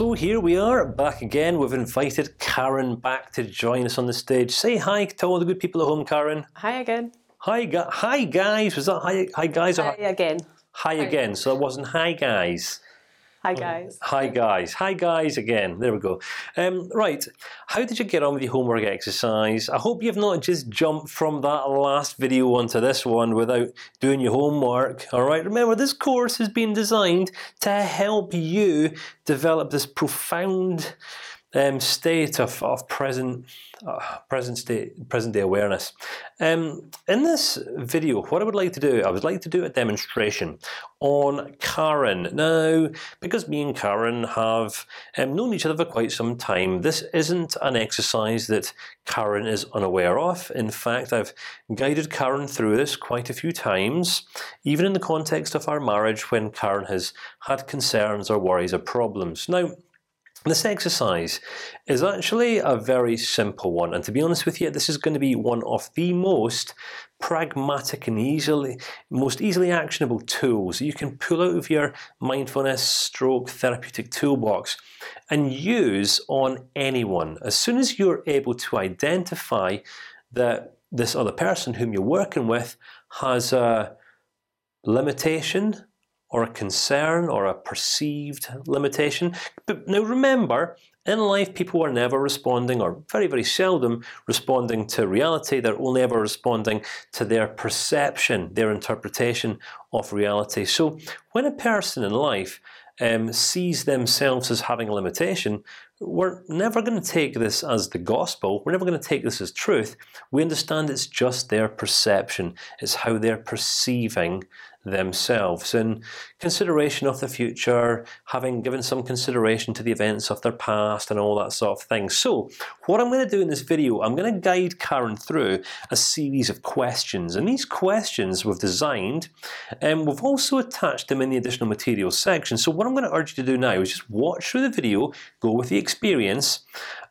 So here we are back again. We've invited Karen back to join us on the stage. Say hi to all the good people at home, Karen. Hi again. Hi, gu hi guys. Was that hi, hi guys or Hi again. hi again? So it wasn't hi guys. Hi guys. Hi guys. Hi guys again. There we go. Um, right. How did you get on with your homework exercise? I hope you've not just jumped from that last video onto this one without doing your homework. All right. Remember, this course has been designed to help you develop this profound um, state of, of present uh, present state present day awareness. Um, in this video, what I would like to do, I would like to do a demonstration on Karen. Now, because me and Karen have um, known each other for quite some time, this isn't an exercise that Karen is unaware of. In fact, I've guided Karen through this quite a few times, even in the context of our marriage when Karen has had concerns or worries or problems. Now. This exercise is actually a very simple one, and to be honest with you, this is going to be one of the most pragmatic and easily, most easily actionable tools you can pull out of your mindfulness stroke therapeutic toolbox and use on anyone. As soon as you're able to identify that this other person whom you're working with has a limitation or a concern or a perceived limitation. But now remember, in life, people are never responding, or very, very seldom responding to reality. They're only ever responding to their perception, their interpretation of reality. So, when a person in life um, sees themselves as having a limitation, we're never going to take this as the gospel. We're never going to take this as truth. We understand it's just their perception. It's how they're perceiving themselves in consideration of the future, having given some consideration to the events of their past and all that sort of thing. So, what I'm going to do in this video, I'm going to guide Karen through a series of questions, and these questions we've designed, and we've also attached them in the additional materials section. So, what I'm going to urge you to do now is just watch through the video, go with the experience,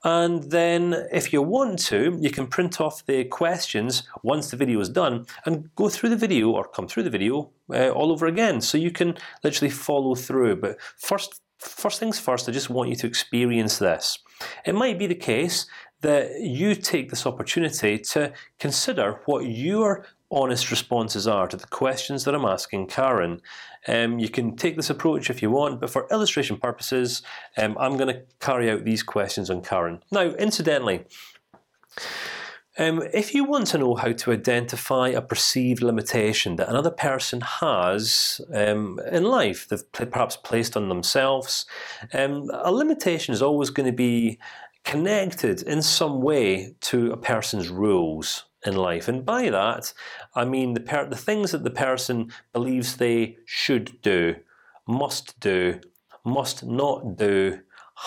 and then if you want to, you can print off the questions once the video is done and go through the video or come through the video uh, all over again, so you can literally follow through. But first, first things first, I just want you to experience this. It might be the case that you take this opportunity to consider what your honest responses are to the questions that I'm asking Karen. Um, you can take this approach if you want, but for illustration purposes, um, I'm going to carry out these questions on Karen. Now, incidentally. Um, if you want to know how to identify a perceived limitation that another person has um, in life, they've perhaps placed on themselves, um, a limitation is always going to be connected in some way to a person's rules in life, and by that I mean the the things that the person believes they should do, must do, must not do,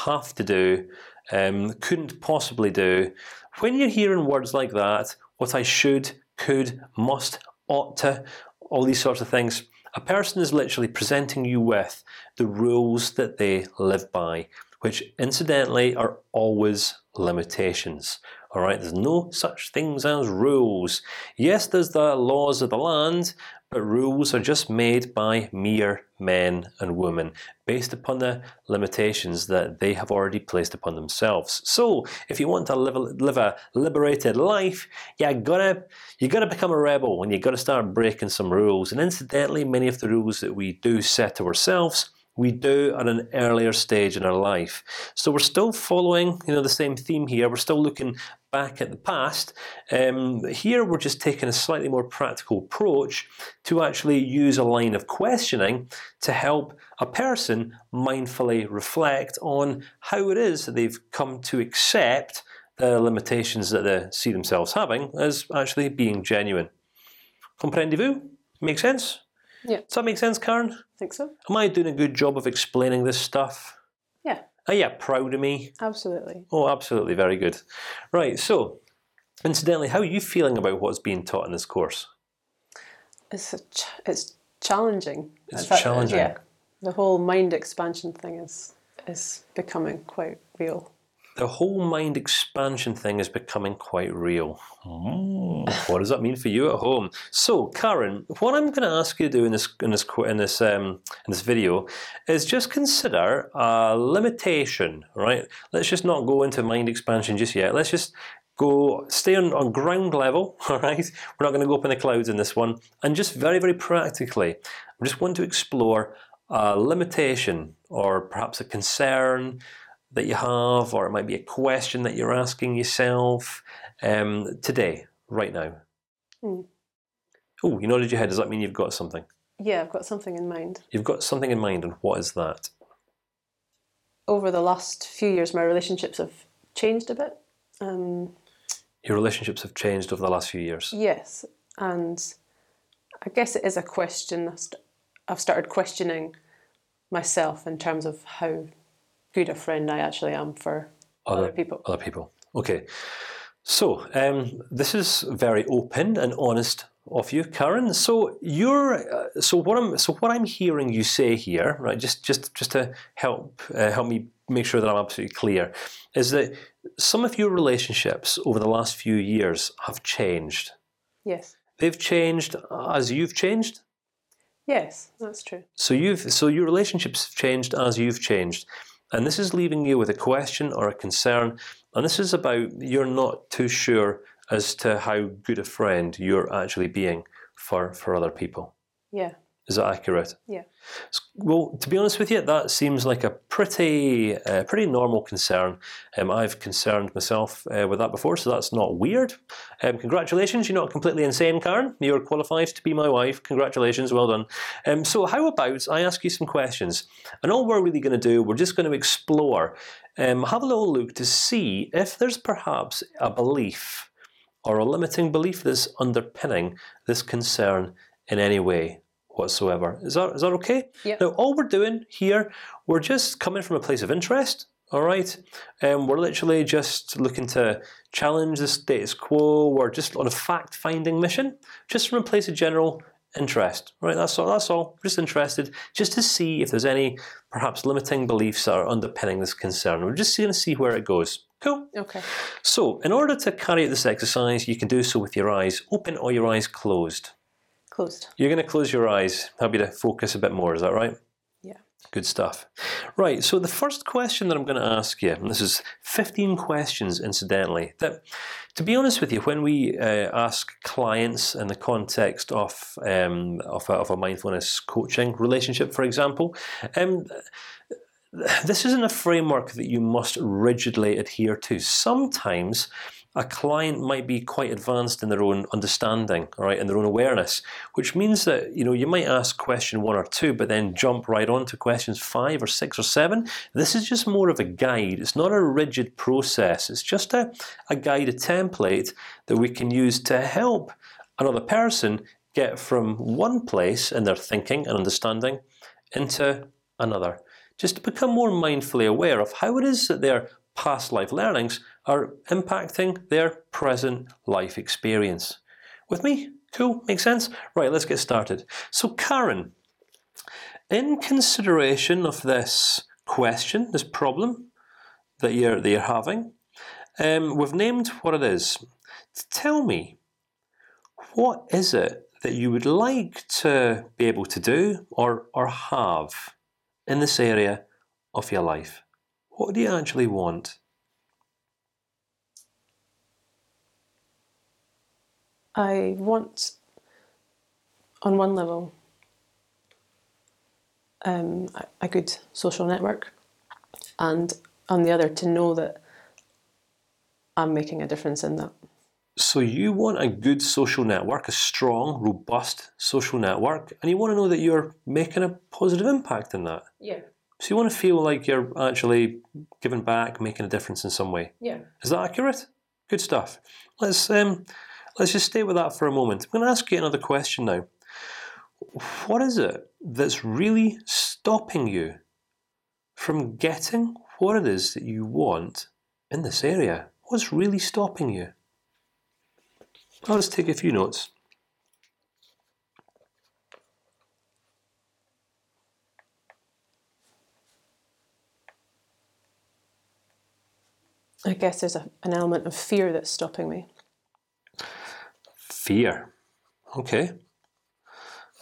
have to do, um, couldn't possibly do. When you're hearing words like that, what I should, could, must, ought to, all these sorts of things, a person is literally presenting you with the rules that they live by, which incidentally are always limitations. All right, there's no such things as rules. Yes, there's the laws of the land, but rules are just made by mere men and women, based upon the limitations that they have already placed upon themselves. So, if you want to live a, live a liberated life, you gotta you gotta become a rebel, and you gotta start breaking some rules. And incidentally, many of the rules that we do set to ourselves we do at an earlier stage in our life. So we're still following, you know, the same theme here. We're still looking back at the past. Um, here, we're just taking a slightly more practical approach to actually use a line of questioning to help a person mindfully reflect on how it is that they've come to accept the limitations that they see themselves having as actually being genuine. Comprendez-vous? Make sense? Yeah. Does that make sense, Karen? I think so. Am I doing a good job of explaining this stuff? Yeah. Are you proud of me? Absolutely. Oh, absolutely, very good. Right. So, incidentally, how are you feeling about what's being taught in this course? It's ch it's challenging. It's fact, challenging. Yeah. The whole mind expansion thing is is becoming quite real. The whole mind expansion thing is becoming quite real. Mm, what does that mean for you at home? So, Karen, what I'm going to ask you to do in this in this in this um, in this video is just consider a limitation. Right? Let's just not go into mind expansion just yet. Let's just go stay on, on ground level. All right, we're not going to go up in the clouds in this one, and just very very practically, I just want to explore a limitation or perhaps a concern that you have, or it might be a question that you're asking yourself um, today, right now. Mm. Oh, you nodded your head. Does that mean you've got something? Yeah, I've got something in mind. You've got something in mind, and what is that? Over the last few years, my relationships have changed a bit. Um, Your relationships have changed over the last few years. yes, and I guess it is a question. I've I've started questioning myself in terms of how good a friend I actually am for other, people. Other people. Okay. So um, this is very open and honest of you, Karen. So you're uh, so what I'm so what I'm hearing you say here, right? Just just just to help uh, help me make sure that I'm absolutely clear, is that some of your relationships over the last few years have changed. Yes, They've changed as you've changed. yes, that's true. So you've so your relationships have changed as you've changed, and this is leaving you with a question or a concern, and this is about you're not too sure as to how good a friend you're actually being for for other people. Yeah, Is that accurate? yeah, Well, to be honest with you, that seems like a pretty, uh, pretty normal concern. Um, I've concerned myself uh, with that before, so that's not weird. Um, congratulations, you're not completely insane, Karen. You're qualified to be my wife. Congratulations, well done. Um, so, how about I ask you some questions, and all we're really going to do, we're just going to explore, um, have a little look to see if there's perhaps a belief or a limiting belief that's underpinning this concern in any way whatsoever. Is that is that okay? Yeah. Now, all we're doing here, we're just coming from a place of interest. All right, um, we're literally just looking to challenge the status quo. We're just on a fact-finding mission, just from a place of general interest. Right, that's all. That's all. Just interested, just to see if there's any perhaps limiting beliefs that are underpinning this concern. We're just going to see where it goes. Cool. okay. So, in order to carry out this exercise, you can do so with your eyes open or your eyes closed. Closed. You're going to close your eyes, help you to focus a bit more. Is that right? Yeah. Good stuff. Right. So the first question that I'm going to ask you, and this is 15 questions, incidentally. That, to be honest with you, when we uh, ask clients in the context of um, of, a, of a mindfulness coaching relationship, for example, um, this isn't a framework that you must rigidly adhere to. Sometimes a client might be quite advanced in their own understanding, all right, in their own awareness, which means that you know you might ask question one or two, but then jump right on to questions five or six or seven. This is just more of a guide. It's not a rigid process. It's just a a guide, a template that we can use to help another person get from one place in their thinking and understanding into another just to become more mindfully aware of how it is that their past life learnings are impacting their present life experience. With me, cool, makes sense. Right, let's get started. So, Karen, in consideration of this question, this problem that you're that you're having, um, we've named what it is. Tell me, what is it that you would like to be able to do or or have in this area of your life? What do you actually want? I want, on one level, um, a- a good social network, and on the other, to know that I'm making a difference in that. So you want a good social network, a strong, robust social network, and you want to know that you're making a positive impact in that. Yeah. So you want to feel like you're actually giving back, making a difference in some way. Yeah. Is that accurate? Good stuff. Let's um, let's just stay with that for a moment. I'm going to ask you another question now. What is it that's really stopping you from getting what it is that you want in this area? What's really stopping you? I'll just take a few notes. I guess there's a, an element of fear that's stopping me. Fear. Okay.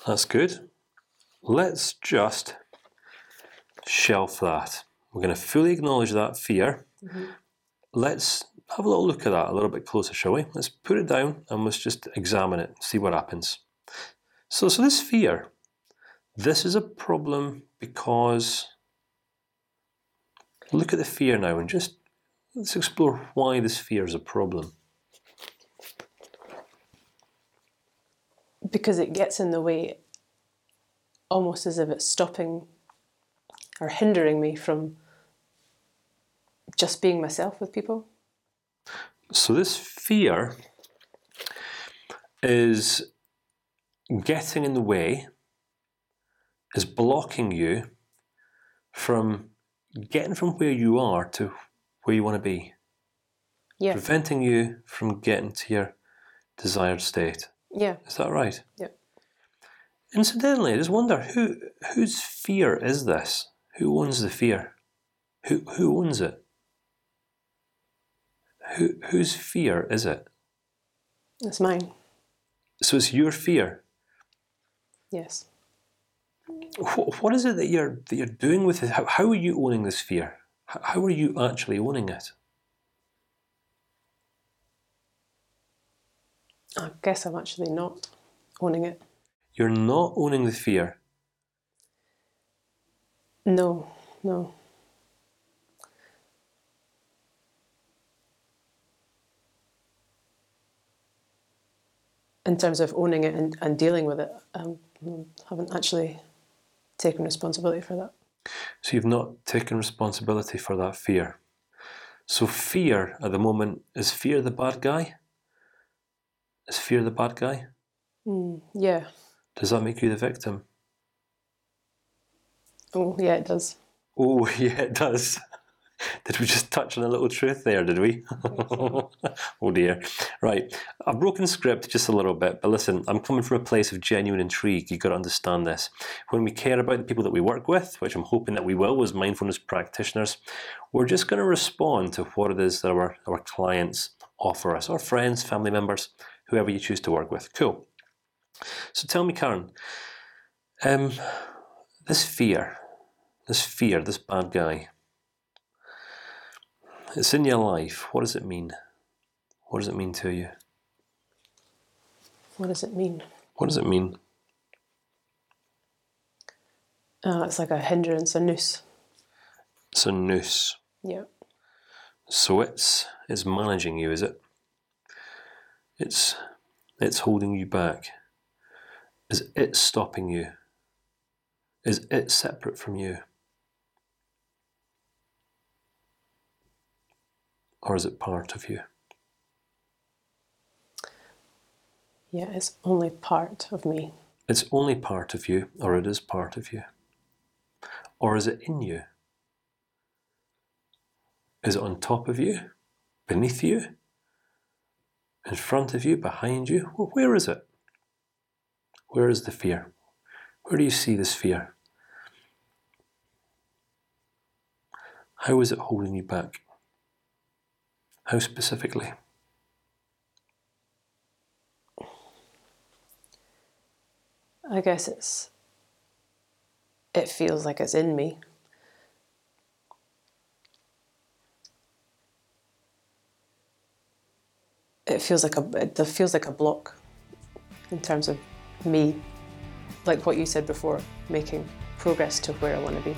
That's good. Let's just shelf that. We're going to fully acknowledge that fear. Mm -hmm. Let's have a little look at that a little bit closer, shall we? Let's put it down and let's just examine it, see what happens. So, so this fear, this is a problem because look at the fear now and just let's explore why this fear is a problem. Because it gets in the way, almost as if it's stopping or hindering me from just being myself with people. So this fear is getting in the way, is blocking you from getting from where you are to where you want to be. Yeah. Preventing you from getting to your desired state. Yeah. Is that right? Yeah. Incidentally, I just wonder who whose fear is this? Who owns the fear? Who who owns it? Who whose fear is it? It's mine. So it's your fear. Yes. What, what is it that you're that you're doing with it? How, how are you owning this fear? How, are you actually owning it? I guess I'm actually not owning it. You're not owning the fear. No, no. In terms of owning it and, and dealing with it, um, I haven't actually taken responsibility for that. So you've not taken responsibility for that fear. So fear at the moment is fear the bad guy. Is fear the bad guy? Mm, yeah. Does that make you the victim? Oh yeah, it does. Oh yeah, it does. Did we just touch on a little truth there? Did we? oh dear. Right, I've broken script just a little bit, but listen, I'm coming from a place of genuine intrigue. You've got to understand this. When we care about the people that we work with, which I'm hoping that we will as mindfulness practitioners, we're just going to respond to what it is that our our clients offer us, our friends, family members, whoever you choose to work with. Cool. So tell me, Karen, um, this fear, this fear, this bad guy. It's in your life. What does it mean? What does it mean to you? What does it mean? What does it mean? Uh, it's like a hindrance, a noose. It's a noose. Yeah. So it's it's managing you, is it? It's it's holding you back. Is it stopping you? Is it separate from you? Or is it part of you? Yeah, it's only part of me. It's only part of you, or it is part of you. Or is it in you? Is it on top of you? Beneath you? In front of you? Behind you? Well, where is it? Where is the fear? Where do you see this fear? How is it holding you back? How specifically? I guess it's. It feels like it's in me. It feels like a. It feels like a block, in terms of me, like what you said before, making progress to where I want to be.